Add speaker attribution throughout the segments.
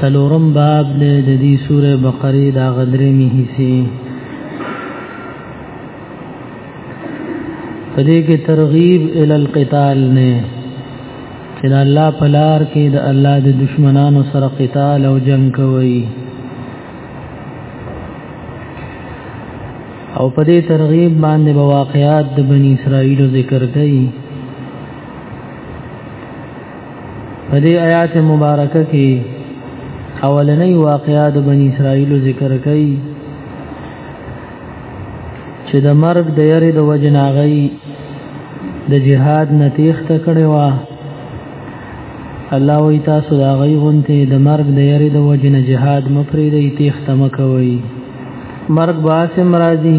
Speaker 1: سلورم باب دې د دې سوره بقره دا غدرې می حصے پدې کې ترغیب ال القتال نه چې د الله په لار کې د الله د دشمنانو سره قتال او جنگ کوي او په دې ترغیب باندې به واقعات د بنی اسرائیل ذکر کړي په دې آیات مبارکه کې اولنې واقعات بنی اسرائیل ذکر کړي چې د مرګ د یری د وجناغي د جهاد نتیخ تکړه وا الله وی تاسو دا غي غونته د مرګ د یری د وجنه جهاد مفرې د تیخ تمکوي مرګ باسم راضي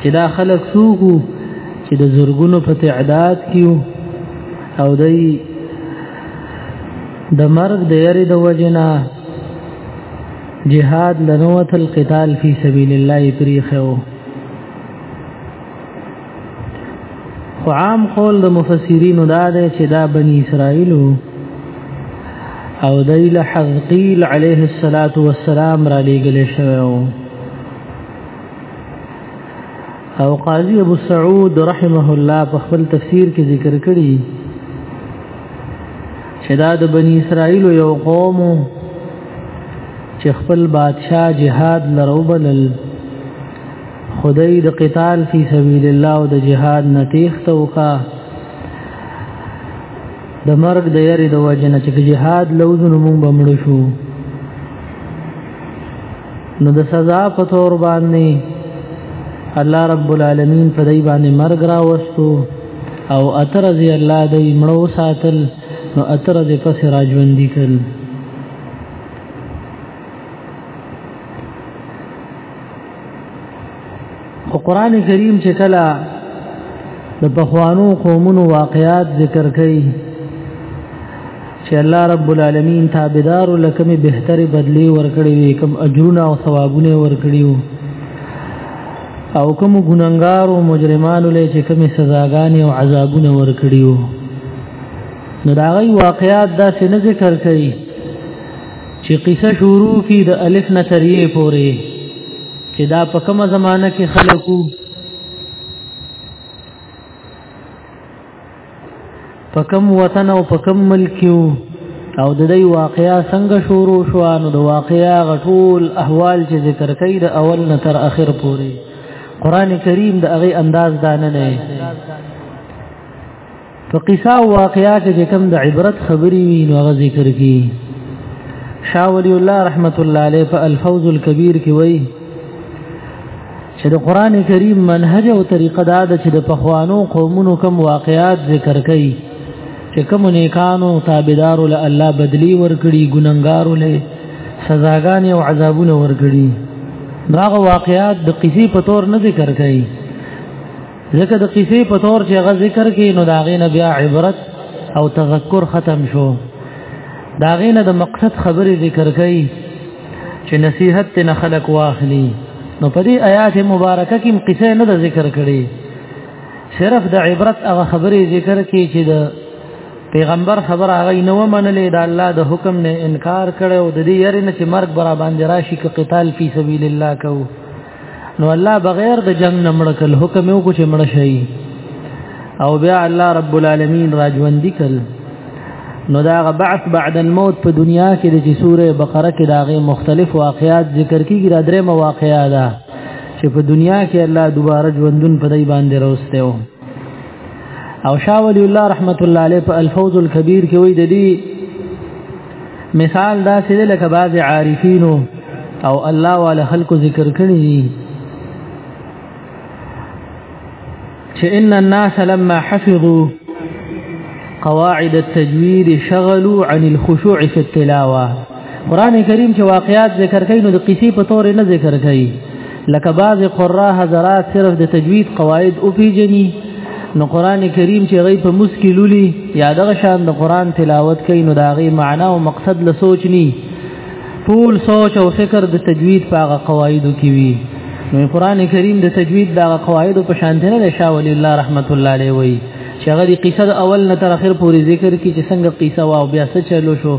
Speaker 1: چې دا خلک څوک چې د زورګونو په تعداد کې او دای د مرګ د یری د وجنا جهاد لنوت القتال فی سبیل الله تریخو خو عام قول د مفسرین دا ده چې دا بنی اسرائیل او دیل حزقیل علیه الصلاۃ والسلام را لېګل شوی او قاضي ابو سعود رحمه الله په خپل تفسیر کې ذکر کړی چې دا د بنی اسرائیل یو قوم چې خپل بادشاہ جهاد لروبلل خدای د قتال فی سبیل الله او د جهاد نتیخ توکا د مرګ د یری د وجنه چې جهاد لوزن مونږ بمړو شو نو د سزا په تور باندې الله رب العالمین په دای باندې مرګ را وستو او اترزی الله دای مړو ساتل نو اترزی پس را ژوند کړ او قران کریم چې کله د بخوانو قومونو واقعات ذکر کړي چې الله رب العالمین تابعدار لکمه بهتري بدلی ورکړي وي کوم اجرونه او ثوابونه ورکړي او کوم ګناګار او مجرمانو له چې کومه سزاګانې او عذابونه ورکړي وو نو دا غي واقعات دا څه نه ذکر کړي چې قصه شروع کی د الف نه تر یې پورې چې دا په کومه زمانہ کې خلکو په کوم وطن او په کوم ملک او د دې واقعیا څنګه شروع شو نو د واقعیا غټول احوال چې ذکر کړي د اول نه تر اخر پورې قران کریم د هغه انداز دانه نه په قصه او واقعیا کې کوم د عبرت خبرې وي نو هغه ذکر کی شاه ولی الله رحمت الله علیه په الفوز الكبير کې وایي چې د قران کریم منهج او طریقه دا د چې د پخوانو قومونو کم واقعات ذکر کړي چې کوم نیکانو تابعدارو له الله بدلی ورکړي ګننګارو له سزاګانې او عذابونه ورکړي داغه واقعات د قصې په تور نه ذکر کړي ځکه د قصې په تور چې غ ذکر کې نو دا غینه بیا عبرت او تذکر ختم شو دا غینه د مقصد خبرې ذکر کړي چې نصیحت ته خلق واخلي نو په دې آیات مبارکه کې قصې نه ذکر کړي صرف د عبرت هغه خبرې ذکر کړي چې د پیغمبر خبر هغه نه و منلې د الله د حکم نه انکار کړو د دې یری نه چې مرګ برابر باندې راشي ک قتال فی سبیل الله کوو نو الله بغیر د جنگ نه مړ کړ حکم یې وکړ چې مړ شي او بیا الله رب العالمین راجوندي کړ نو دا بعث بعد الموت په دنیا کې د سوره بقره کې داغه مختلف واقعات ذکر کیږي را درې مواقعات ده چې په دنیا کې الله دوباره ژوندون په دای باندې راوستیو او شاه ولی الله رحمت الله علیه په الفوز الكبير کې وی د دې مثال دا چې لکه بعض عارفین او الله وعلى خلق ذکر کړی دي چې ان الناس لما حفظوا قواعد التجويد شغلوا عن الخشوع في التلاوه قران کریم چې واقعات ذکر کوي نو د قصې په تور نه ذکر کوي لکه بعض قرا حضرات صرف د تجوید قواعد او پیجنی نو قران کریم چې غي په مسکی لولي یا دغه شان د قران تلاوت کوي نو دا غي معنا او مقصد له سوچ ني ټول سوچ او فکر د تجوید په هغه قواعدو کې وي نو قران کریم د تجوید د قواعدو په شان نه ده شاه ولی الله رحمت الله علیه وي چې هغه د قصه اول نه تر اخر پورې ذکر کی چې څنګه قصه واو بیا څه چلو شو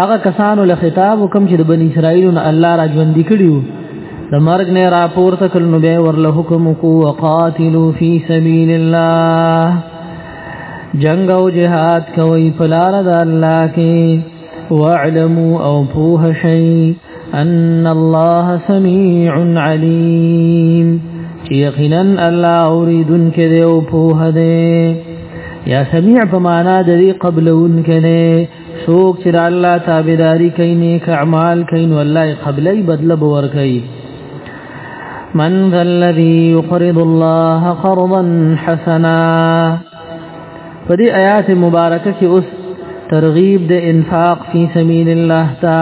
Speaker 1: هغه کسانو له خطاب کوم چې د بنی اسرائیل نه الله را ژوند کړیو د مرګ نه را پورته کړ نو به ورله حکم کو وقاتلوا فی سبیل الله جنگ او جهاد کوي په لار د الله کې واعلموا او پوه شئ ان الله سميع عليم یقینا الله اوریدن کې دی او پوه دی یا سميع په معنا د قبلون کې سوک چې د الله تابعداري کوي نیک اعمال کوي نو الله قبلې بدله باور کوي من ذا الذي يقرض الله قرضا حسنا په دې آیات مبارکه کې اوس ترغیب د انفاق فی سبیل الله تا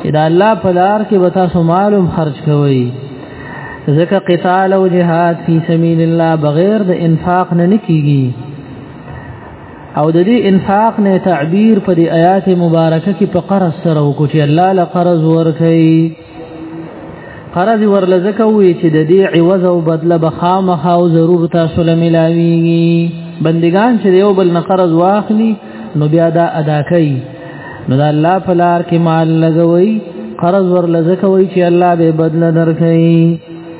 Speaker 1: چې د الله په لار کې وتا سمالم خرج کوي ځکه قتال او جهاد فی سبیل الله بغیر د انفاق نه نکېږي او د دې انفاق نه تعبیر په دې آیات مبارکه کې په قرض سره وکړي چې الله له قرض ورکړي قرض ورلزکه وی چې د دې عوض او بدله بخامه او ضرور تاسو له ملاويږي بندگان چې یو بل نه قرض واخلي نو بیا دا ادا کوي نو دا الله په لار کې مال لګوي قرض ورلزکه وی چې الله به بدله درکړي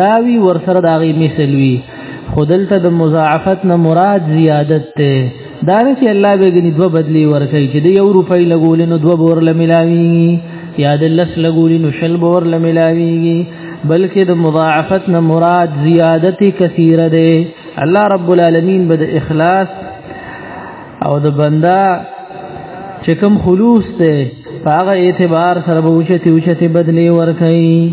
Speaker 1: داوی ورسره داغي مثل وی خودلته د مضاعفت نه مراد زیادت ته دا چې الله به غني دوه بدلی ورکړي چې د یو روپۍ لګول نو دوه بور لملاوي یا د لس لګول نو شل بور لملاوي بلکې د مضاعفت نه مراد زیادت کثیره ده الله رب العالمین به د اخلاص او د بندا چې کوم خلوص ته هغه اعتبار سره به وشته وشته بدلی ورکړي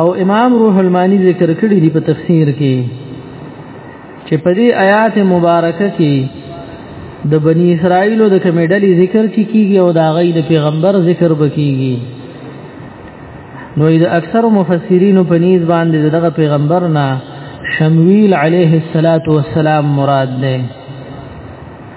Speaker 1: او امام روح المانی ذکر کړی دی په تفسیر کې چې په دې آیات مبارکه کې د بنی اسرائیل د کمیډلې ذکر چې کیږي او دا غي د پیغمبر ذکر بکیږي نو د اکثر مفسرین په نیز باندې دغه پیغمبر نه شمویل علیه الصلاۃ والسلام مراد ده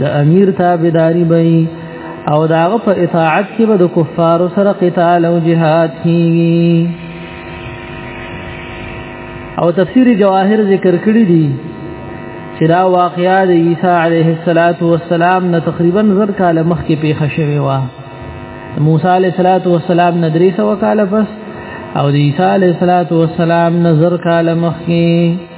Speaker 1: د امیر تابعداري به او داغه په اطاعت کې به د کفارو سره قتال او جهاد کیږي او تفسیر جواهر ذکر کړی دی چې دا واقعیا د عیسی علیه السلام نه تقریبا زر کاله مخکې پیښه شوې و موسی علیه السلام نه درې سو کاله پس او د عیسی علیه السلام نه زر کاله مخکې